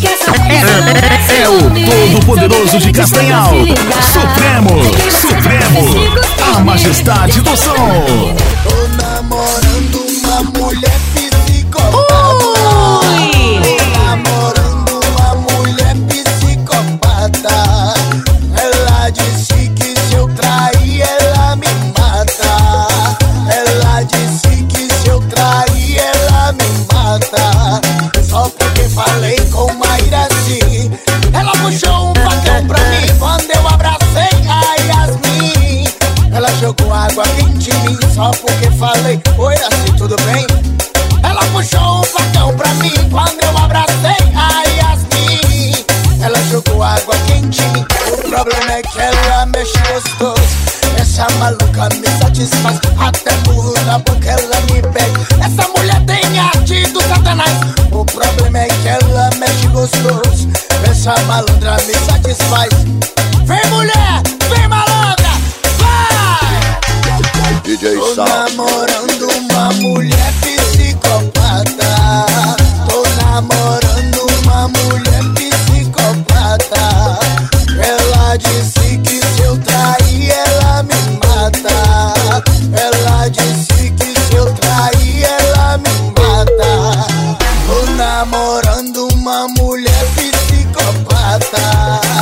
quer saber É o Todo-Poderoso de Castanhal. Supremo, Supremo, a majestade do som. Tô namorando uma mulher puxou um facão pra mim. Quando eu abracei a Yasmin. Ela jogou água quente em mim só porque falei Oi, assim, tudo bem? Ela puxou um facão pra mim. Quando eu abracei a Yasmin Ela jogou água quente em mim. O problema é que ela mexe gostoso Essa maluca me satisfaz. Até burro na boca ela me pega Essa essa malandra me satisfaz. Vem mulher, vem malandra, vai! DJ Tô Sal. namorando uma mulher psicopata. Tô namorando uma mulher psicopata. Ela disse que se eu trair, ela me mata. Ela disse que se eu trair, ela me mata. Tô namorando zapata.